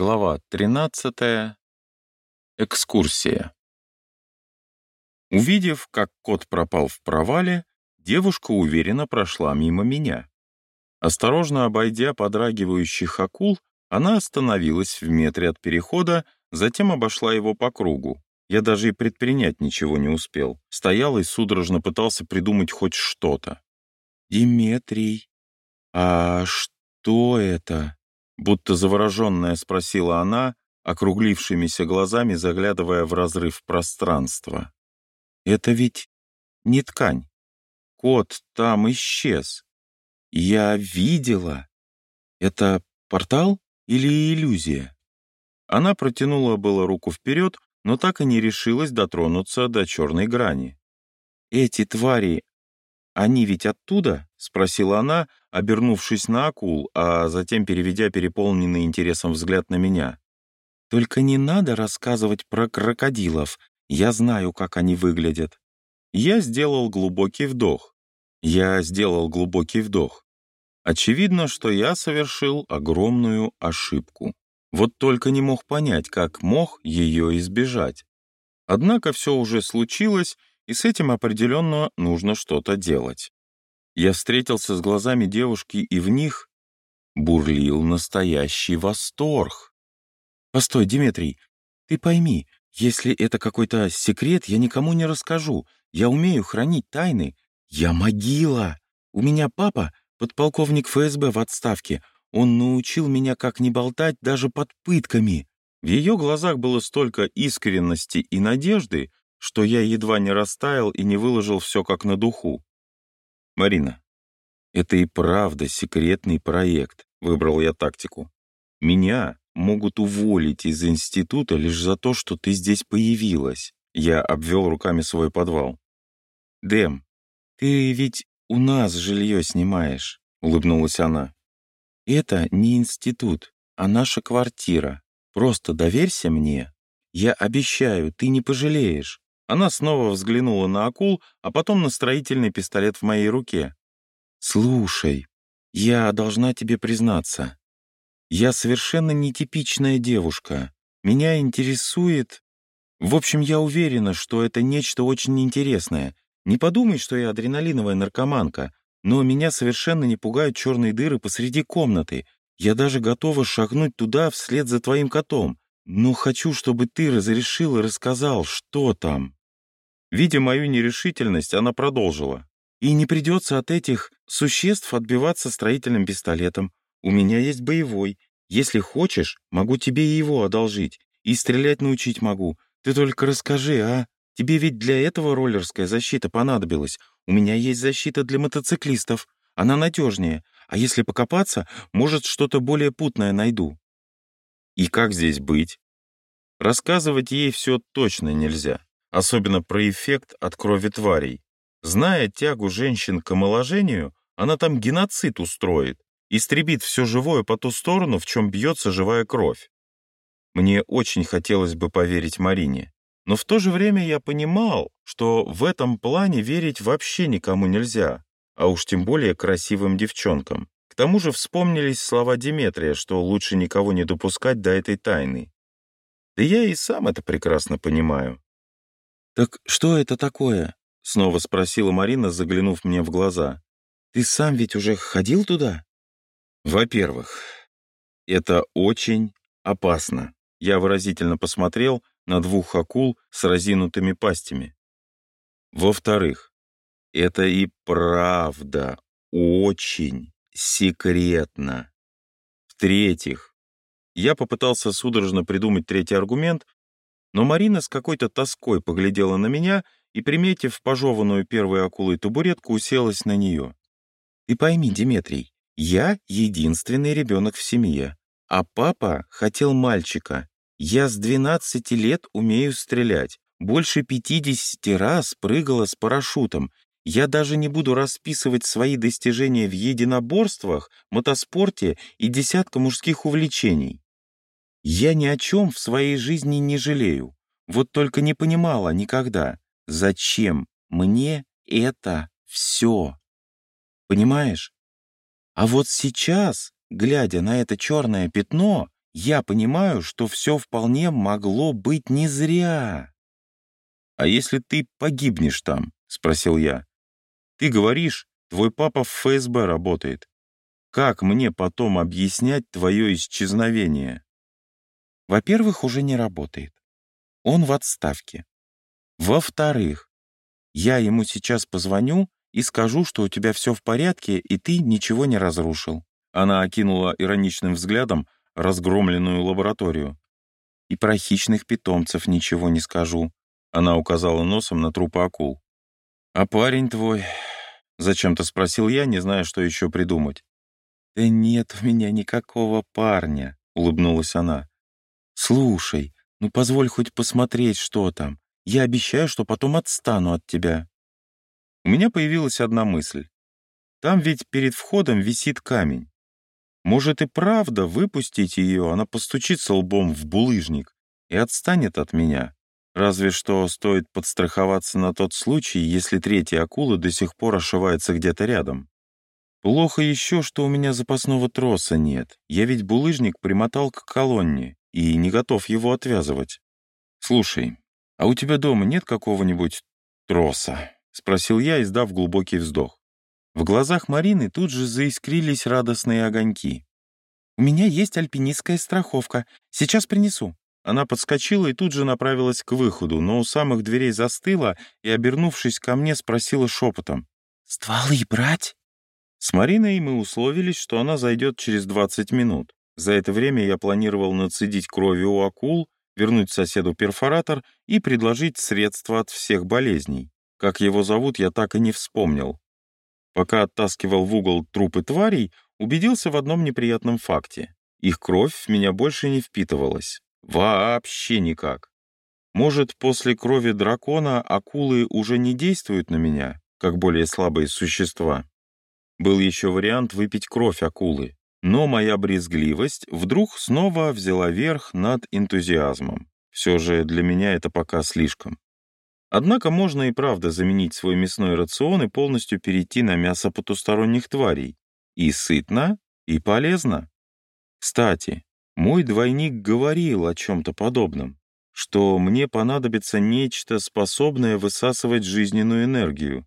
Глава 13. Экскурсия. Увидев, как кот пропал в провале, девушка уверенно прошла мимо меня. Осторожно обойдя подрагивающих акул, она остановилась в метре от перехода, затем обошла его по кругу. Я даже и предпринять ничего не успел. Стоял и судорожно пытался придумать хоть что-то. «Диметрий, а что это?» Будто завороженная спросила она, округлившимися глазами заглядывая в разрыв пространства. «Это ведь не ткань. Кот там исчез. Я видела. Это портал или иллюзия?» Она протянула было руку вперед, но так и не решилась дотронуться до черной грани. «Эти твари, они ведь оттуда?» — спросила она, обернувшись на акул, а затем переведя переполненный интересом взгляд на меня. «Только не надо рассказывать про крокодилов. Я знаю, как они выглядят». Я сделал глубокий вдох. Я сделал глубокий вдох. Очевидно, что я совершил огромную ошибку. Вот только не мог понять, как мог ее избежать. Однако все уже случилось, и с этим определенно нужно что-то делать. Я встретился с глазами девушки, и в них бурлил настоящий восторг. «Постой, Диметрий, ты пойми, если это какой-то секрет, я никому не расскажу. Я умею хранить тайны. Я могила. У меня папа — подполковник ФСБ в отставке. Он научил меня, как не болтать даже под пытками». В ее глазах было столько искренности и надежды, что я едва не растаял и не выложил все как на духу. «Марина, это и правда секретный проект», — выбрал я тактику. «Меня могут уволить из института лишь за то, что ты здесь появилась». Я обвел руками свой подвал. «Дэм, ты ведь у нас жилье снимаешь», — улыбнулась она. «Это не институт, а наша квартира. Просто доверься мне. Я обещаю, ты не пожалеешь. Она снова взглянула на акул, а потом на строительный пистолет в моей руке. «Слушай, я должна тебе признаться. Я совершенно нетипичная девушка. Меня интересует... В общем, я уверена, что это нечто очень интересное. Не подумай, что я адреналиновая наркоманка, но меня совершенно не пугают черные дыры посреди комнаты. Я даже готова шагнуть туда вслед за твоим котом. Но хочу, чтобы ты разрешил и рассказал, что там». Видя мою нерешительность, она продолжила. «И не придется от этих существ отбиваться строительным пистолетом. У меня есть боевой. Если хочешь, могу тебе и его одолжить. И стрелять научить могу. Ты только расскажи, а? Тебе ведь для этого роллерская защита понадобилась. У меня есть защита для мотоциклистов. Она надежнее. А если покопаться, может, что-то более путное найду». «И как здесь быть?» Рассказывать ей все точно нельзя особенно про эффект от крови тварей. Зная тягу женщин к омоложению, она там геноцид устроит, истребит все живое по ту сторону, в чем бьется живая кровь. Мне очень хотелось бы поверить Марине, но в то же время я понимал, что в этом плане верить вообще никому нельзя, а уж тем более красивым девчонкам. К тому же вспомнились слова Диметрия, что лучше никого не допускать до этой тайны. Да я и сам это прекрасно понимаю. «Так что это такое?» — снова спросила Марина, заглянув мне в глаза. «Ты сам ведь уже ходил туда?» «Во-первых, это очень опасно». Я выразительно посмотрел на двух акул с разинутыми пастями. Во-вторых, это и правда очень секретно. В-третьих, я попытался судорожно придумать третий аргумент, но Марина с какой-то тоской поглядела на меня и, приметив пожеванную первой акулой табуретку, уселась на нее. «Ты пойми, Диметрий, я единственный ребенок в семье, а папа хотел мальчика. Я с 12 лет умею стрелять, больше 50 раз прыгала с парашютом. Я даже не буду расписывать свои достижения в единоборствах, мотоспорте и десятка мужских увлечений. Я ни о чем в своей жизни не жалею. Вот только не понимала никогда, зачем мне это все. Понимаешь? А вот сейчас, глядя на это черное пятно, я понимаю, что все вполне могло быть не зря. «А если ты погибнешь там?» — спросил я. «Ты говоришь, твой папа в ФСБ работает. Как мне потом объяснять твое исчезновение?» «Во-первых, уже не работает. Он в отставке. Во-вторых, я ему сейчас позвоню и скажу, что у тебя все в порядке, и ты ничего не разрушил». Она окинула ироничным взглядом разгромленную лабораторию. «И про хищных питомцев ничего не скажу», — она указала носом на трупы акул. «А парень твой?» — зачем-то спросил я, не зная, что еще придумать. «Да нет у меня никакого парня», — улыбнулась она. «Слушай, ну позволь хоть посмотреть, что там. Я обещаю, что потом отстану от тебя». У меня появилась одна мысль. Там ведь перед входом висит камень. Может и правда выпустить ее, она постучится лбом в булыжник и отстанет от меня. Разве что стоит подстраховаться на тот случай, если третья акула до сих пор ошивается где-то рядом. Плохо еще, что у меня запасного троса нет. Я ведь булыжник примотал к колонне и не готов его отвязывать. «Слушай, а у тебя дома нет какого-нибудь троса?» — спросил я, издав глубокий вздох. В глазах Марины тут же заискрились радостные огоньки. «У меня есть альпинистская страховка. Сейчас принесу». Она подскочила и тут же направилась к выходу, но у самых дверей застыла и, обернувшись ко мне, спросила шепотом. «Стволы брать?» С Мариной мы условились, что она зайдет через 20 минут. За это время я планировал нацедить крови у акул, вернуть соседу перфоратор и предложить средства от всех болезней. Как его зовут, я так и не вспомнил. Пока оттаскивал в угол трупы тварей, убедился в одном неприятном факте. Их кровь в меня больше не впитывалась. Вообще никак. Может, после крови дракона акулы уже не действуют на меня, как более слабые существа? Был еще вариант выпить кровь акулы, но моя брезгливость вдруг снова взяла верх над энтузиазмом. Все же для меня это пока слишком. Однако можно и правда заменить свой мясной рацион и полностью перейти на мясо потусторонних тварей. И сытно, и полезно. Кстати, мой двойник говорил о чем-то подобном, что мне понадобится нечто, способное высасывать жизненную энергию.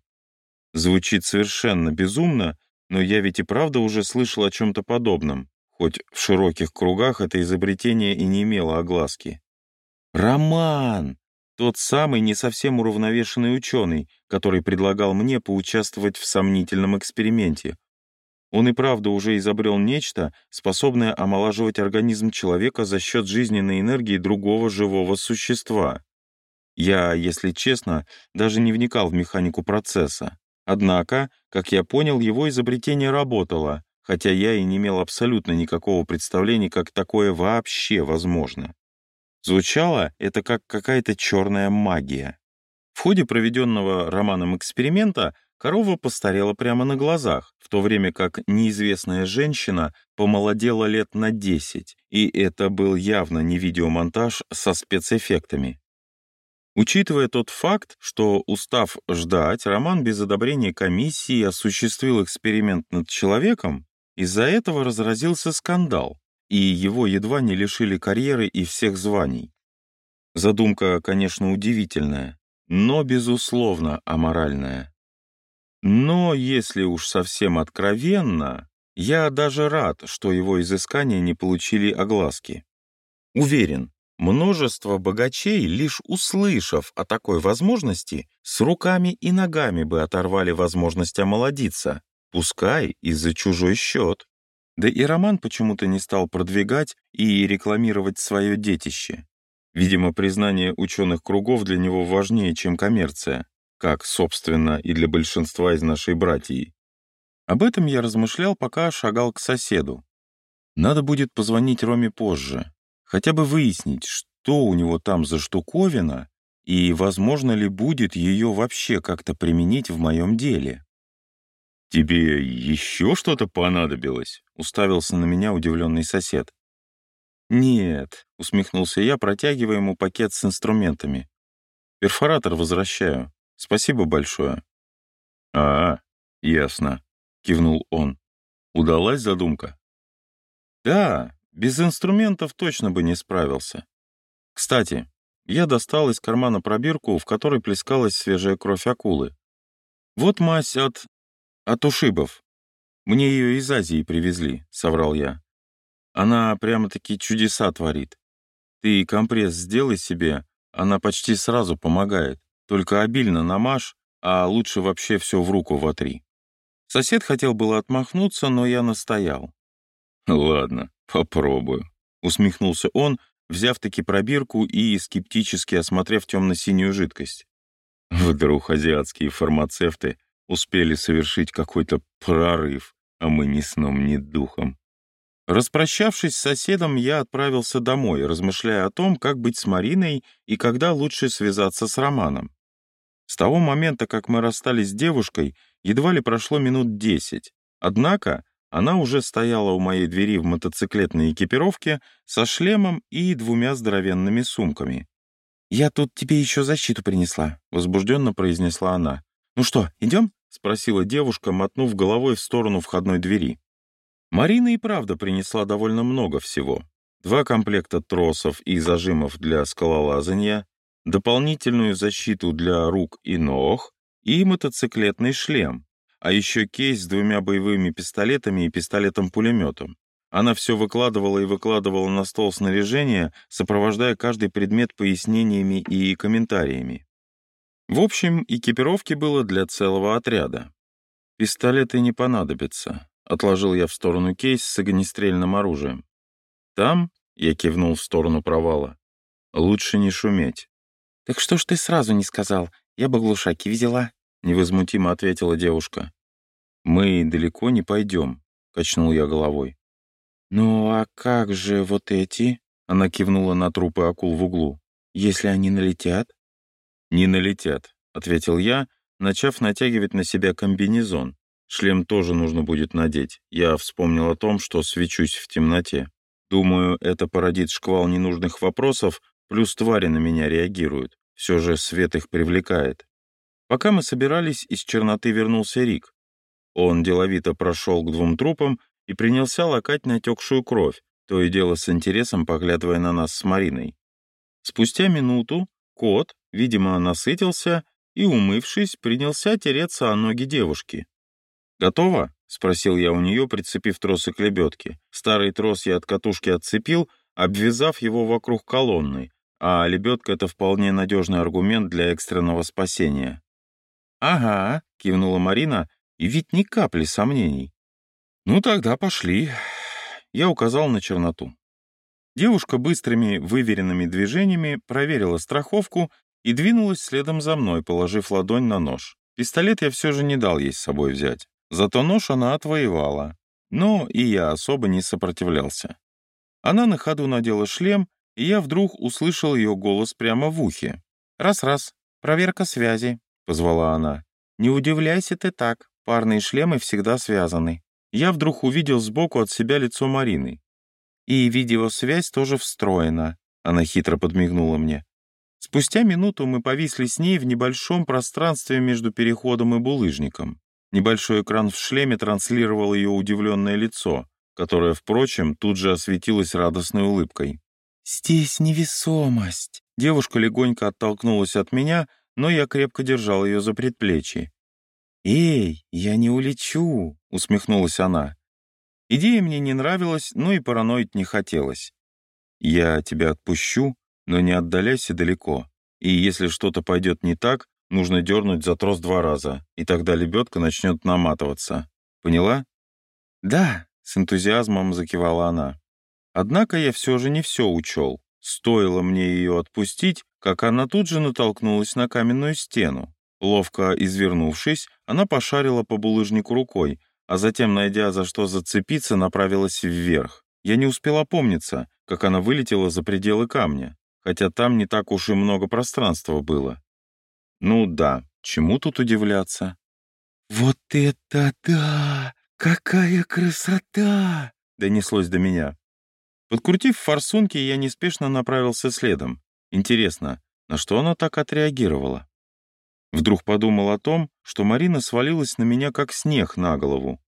Звучит совершенно безумно, но я ведь и правда уже слышал о чем-то подобном, хоть в широких кругах это изобретение и не имело огласки. «Роман!» Тот самый не совсем уравновешенный ученый, который предлагал мне поучаствовать в сомнительном эксперименте. Он и правда уже изобрел нечто, способное омолаживать организм человека за счет жизненной энергии другого живого существа. Я, если честно, даже не вникал в механику процесса. Однако, как я понял, его изобретение работало, хотя я и не имел абсолютно никакого представления, как такое вообще возможно. Звучало это как какая-то черная магия. В ходе проведенного романом эксперимента корова постарела прямо на глазах, в то время как неизвестная женщина помолодела лет на 10, и это был явно не видеомонтаж со спецэффектами. Учитывая тот факт, что, устав ждать, Роман без одобрения комиссии осуществил эксперимент над человеком, из-за этого разразился скандал и его едва не лишили карьеры и всех званий. Задумка, конечно, удивительная, но, безусловно, аморальная. Но, если уж совсем откровенно, я даже рад, что его изыскания не получили огласки. Уверен, множество богачей, лишь услышав о такой возможности, с руками и ногами бы оторвали возможность омолодиться, пускай и за чужой счет. Да и Роман почему-то не стал продвигать и рекламировать свое детище. Видимо, признание ученых кругов для него важнее, чем коммерция, как, собственно, и для большинства из нашей братьи. Об этом я размышлял, пока шагал к соседу. Надо будет позвонить Роме позже, хотя бы выяснить, что у него там за штуковина и возможно ли будет ее вообще как-то применить в моем деле. «Тебе еще что-то понадобилось?» — уставился на меня удивленный сосед. «Нет», — усмехнулся я, протягивая ему пакет с инструментами. «Перфоратор возвращаю. Спасибо большое». «А, ясно», — кивнул он. «Удалась задумка?» «Да, без инструментов точно бы не справился. Кстати, я достал из кармана пробирку, в которой плескалась свежая кровь акулы. Вот мазь от... от ушибов. Мне ее из Азии привезли, соврал я. Она прямо-таки чудеса творит. Ты компресс сделай себе, она почти сразу помогает. Только обильно намажь, а лучше вообще все в руку вотри. Сосед хотел было отмахнуться, но я настоял. «Ладно, попробую», — усмехнулся он, взяв-таки пробирку и скептически осмотрев темно-синюю жидкость. Вдруг азиатские фармацевты успели совершить какой-то прорыв, а мы ни сном, ни духом. Распрощавшись с соседом, я отправился домой, размышляя о том, как быть с Мариной и когда лучше связаться с Романом. С того момента, как мы расстались с девушкой, едва ли прошло минут десять. Однако она уже стояла у моей двери в мотоциклетной экипировке со шлемом и двумя здоровенными сумками. «Я тут тебе еще защиту принесла», — возбужденно произнесла она. «Ну что, идем?» — спросила девушка, мотнув головой в сторону входной двери. Марина и правда принесла довольно много всего. Два комплекта тросов и зажимов для скалолазания, дополнительную защиту для рук и ног и мотоциклетный шлем, а еще кейс с двумя боевыми пистолетами и пистолетом-пулеметом. Она все выкладывала и выкладывала на стол снаряжение, сопровождая каждый предмет пояснениями и комментариями. В общем, экипировки было для целого отряда. Пистолеты не понадобятся. Отложил я в сторону кейс с огнестрельным оружием. Там, я кивнул в сторону провала, лучше не шуметь. «Так что ж ты сразу не сказал? Я бы глушаки взяла», — невозмутимо ответила девушка. «Мы далеко не пойдем», — качнул я головой. «Ну а как же вот эти?» — она кивнула на трупы акул в углу. «Если они налетят?» «Не налетят», — ответил я, начав натягивать на себя комбинезон. Шлем тоже нужно будет надеть. Я вспомнил о том, что свечусь в темноте. Думаю, это породит шквал ненужных вопросов, плюс твари на меня реагируют. Все же свет их привлекает. Пока мы собирались, из черноты вернулся Рик. Он деловито прошел к двум трупам и принялся лакать натекшую кровь, то и дело с интересом поглядывая на нас с Мариной. Спустя минуту кот, видимо, насытился и, умывшись, принялся тереться о ноги девушки. «Готово?» — спросил я у нее, прицепив тросы к лебедке. Старый трос я от катушки отцепил, обвязав его вокруг колонны, а лебедка — это вполне надежный аргумент для экстренного спасения. «Ага», — кивнула Марина, и ведь ни капли сомнений. «Ну тогда пошли». Я указал на черноту. Девушка быстрыми, выверенными движениями проверила страховку и двинулась следом за мной, положив ладонь на нож. Пистолет я все же не дал ей с собой взять. Зато нож она отвоевала. Но и я особо не сопротивлялся. Она на ходу надела шлем, и я вдруг услышал ее голос прямо в ухе. «Раз-раз, проверка связи», — позвала она. «Не удивляйся ты так, парные шлемы всегда связаны». Я вдруг увидел сбоку от себя лицо Марины. «И видеосвязь тоже встроена», — она хитро подмигнула мне. Спустя минуту мы повисли с ней в небольшом пространстве между переходом и булыжником. Небольшой экран в шлеме транслировал ее удивленное лицо, которое, впрочем, тут же осветилось радостной улыбкой. «Здесь невесомость!» Девушка легонько оттолкнулась от меня, но я крепко держал ее за предплечье. «Эй, я не улечу!» — усмехнулась она. Идея мне не нравилась, но и параноить не хотелось. «Я тебя отпущу, но не отдаляйся далеко, и если что-то пойдет не так, Нужно дернуть за трос два раза, и тогда лебедка начнет наматываться. Поняла? Да, с энтузиазмом закивала она. Однако я все же не все учел. Стоило мне ее отпустить, как она тут же натолкнулась на каменную стену. Ловко извернувшись, она пошарила по булыжнику рукой, а затем, найдя за что зацепиться, направилась вверх. Я не успел опомниться, как она вылетела за пределы камня, хотя там не так уж и много пространства было. Ну да, чему тут удивляться? «Вот это да! Какая красота!» — донеслось до меня. Подкрутив форсунки, я неспешно направился следом. Интересно, на что она так отреагировала? Вдруг подумал о том, что Марина свалилась на меня как снег на голову.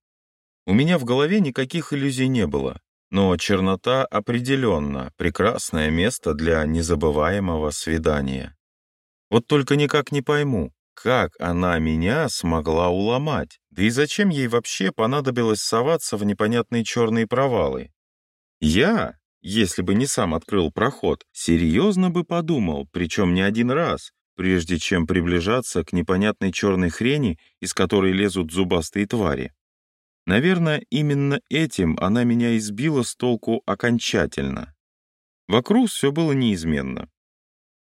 У меня в голове никаких иллюзий не было, Но чернота определенно прекрасное место для незабываемого свидания. Вот только никак не пойму, как она меня смогла уломать, да и зачем ей вообще понадобилось соваться в непонятные черные провалы. Я, если бы не сам открыл проход, серьезно бы подумал, причем не один раз, прежде чем приближаться к непонятной черной хрени, из которой лезут зубастые твари. Наверное, именно этим она меня избила с толку окончательно. Вокруг все было неизменно.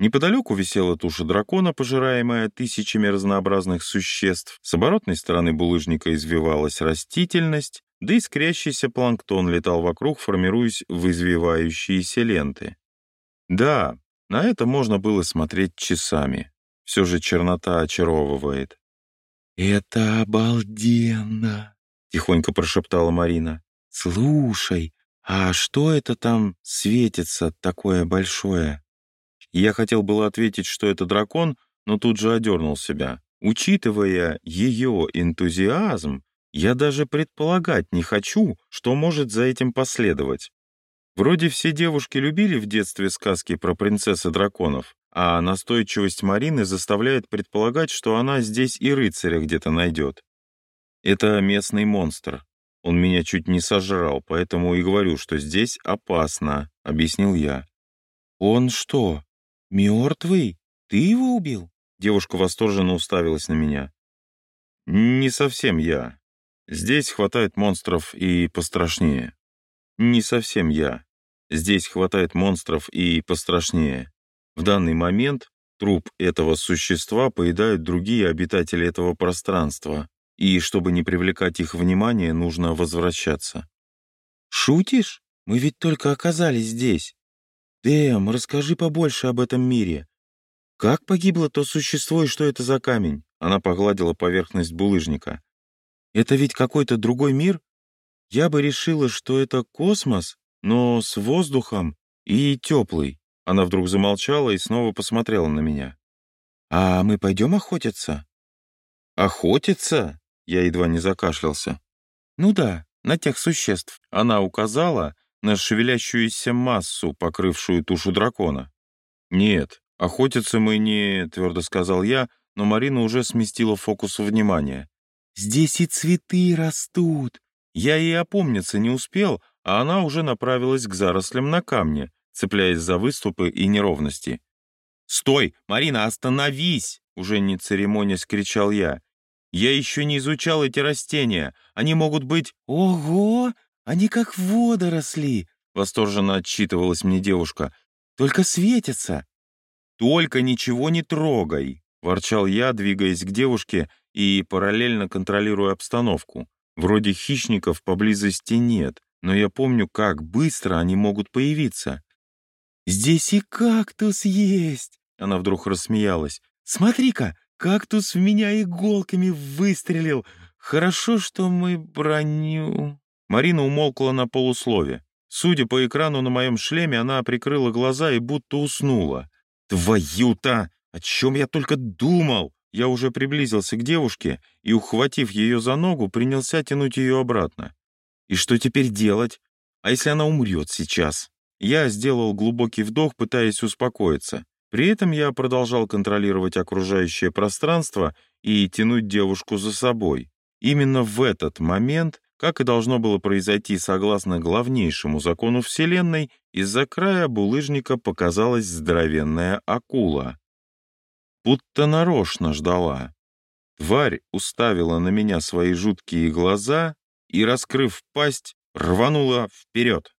Неподалеку висела туша дракона, пожираемая тысячами разнообразных существ. С оборотной стороны булыжника извивалась растительность, да искрящийся планктон летал вокруг, формируясь в извивающиеся ленты. Да, на это можно было смотреть часами. Все же чернота очаровывает. «Это обалденно!» — тихонько прошептала Марина. «Слушай, а что это там светится такое большое?» Я хотел было ответить, что это дракон, но тут же одернул себя. Учитывая ее энтузиазм, я даже предполагать не хочу, что может за этим последовать. Вроде все девушки любили в детстве сказки про принцесс и драконов, а настойчивость Марины заставляет предполагать, что она здесь и рыцаря где-то найдет. Это местный монстр. Он меня чуть не сожрал, поэтому и говорю, что здесь опасно, — объяснил я. «Он что, мертвый? Ты его убил?» Девушка восторженно уставилась на меня. «Не совсем я. Здесь хватает монстров и пострашнее. Не совсем я. Здесь хватает монстров и пострашнее. В данный момент труп этого существа поедают другие обитатели этого пространства, и чтобы не привлекать их внимание, нужно возвращаться. «Шутишь? Мы ведь только оказались здесь. Дэм, расскажи побольше об этом мире. Как погибло то существо и что это за камень?» Она погладила поверхность булыжника. Это ведь какой-то другой мир? Я бы решила, что это космос, но с воздухом и теплый. Она вдруг замолчала и снова посмотрела на меня. «А мы пойдем охотиться?» «Охотиться?» Я едва не закашлялся. «Ну да, на тех существ». Она указала на шевелящуюся массу, покрывшую тушу дракона. «Нет, охотиться мы не...» — твердо сказал я, но Марина уже сместила фокус внимания. Здесь и цветы растут. Я и опомниться не успел, а она уже направилась к зарослям на камне, цепляясь за выступы и неровности. «Стой! Марина, остановись!» Уже не церемонясь, кричал я. «Я еще не изучал эти растения. Они могут быть...» «Ого! Они как водоросли!» Восторженно отчитывалась мне девушка. «Только светятся!» «Только ничего не трогай!» Ворчал я, двигаясь к девушке и параллельно контролирую обстановку. Вроде хищников поблизости нет, но я помню, как быстро они могут появиться. «Здесь и кактус есть!» Она вдруг рассмеялась. «Смотри-ка, кактус в меня иголками выстрелил! Хорошо, что мы броню...» Марина умолкла на полуслове. Судя по экрану на моем шлеме, она прикрыла глаза и будто уснула. «Твою-то! О чем я только думал!» Я уже приблизился к девушке и, ухватив ее за ногу, принялся тянуть ее обратно. И что теперь делать? А если она умрет сейчас? Я сделал глубокий вдох, пытаясь успокоиться. При этом я продолжал контролировать окружающее пространство и тянуть девушку за собой. Именно в этот момент, как и должно было произойти согласно главнейшему закону Вселенной, из-за края булыжника показалась здоровенная акула будто нарочно ждала. Тварь уставила на меня свои жуткие глаза и, раскрыв пасть, рванула вперед.